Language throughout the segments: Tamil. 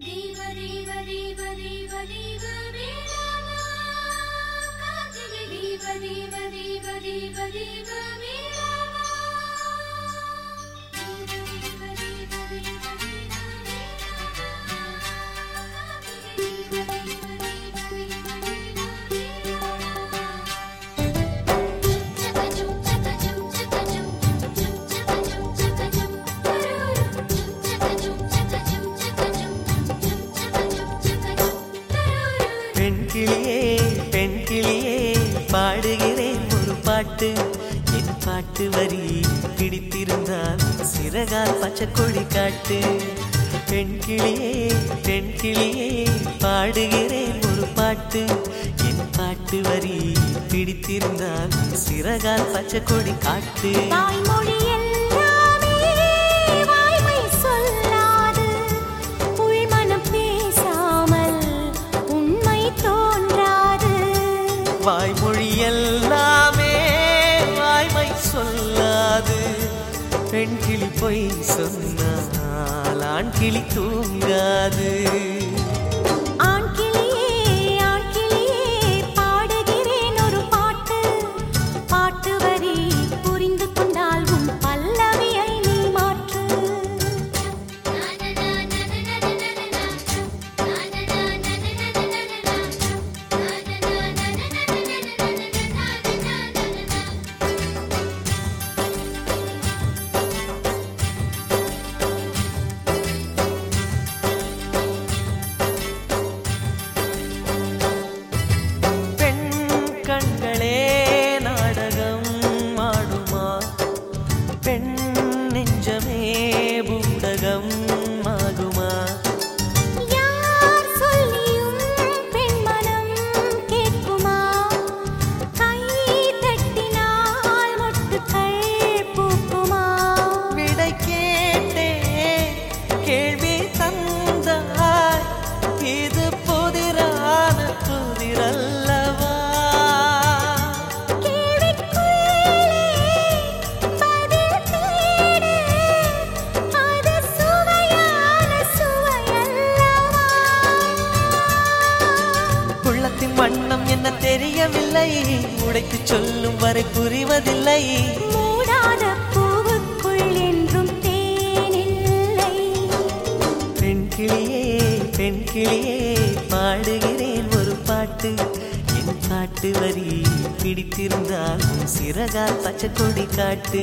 Viva, viva, viva, viva, viva, viva. பாட்டு என் பாட்டு வரி பிடித்திருந்தால் சிறகால் பச்சை கொடி காட்டு. பெண் கிளியே பெண் கிளியே பாடுகிறேன் ஒரு பாட்டு. என் பாட்டு வரி பிடித்திருந்தால் சிறகால் பச்சை கொடி காட்டு தாய்மொழி பெண் கிளி பொய் சொன்னால் ஆண் கிளி தூங்காது. உள்ளத்தின் வண்ணம் என்ன தெரியவில்லை. உடைத்து சொல்லும் வரை புரிவதில்லை. மூடாத பூவுக்குள் என்றும் தேனில்லை. பெண் கிளியே பெண் கிளியே பாடுகிறேன் ஒரு பாட்டு. என் பாட்டு வரி பிடித்திருந்தால் சிறகால் பச்சை கொடி காட்டு.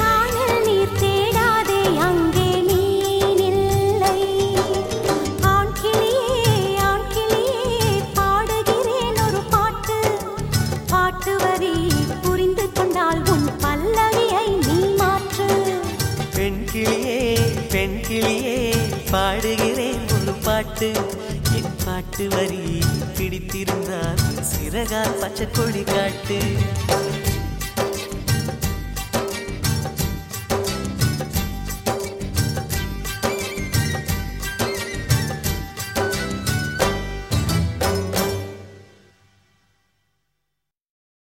பாட்டு என் பாட்டு வரி பிடித்திருந்தால் சிறகால் பச்சை கொடி காட்டு.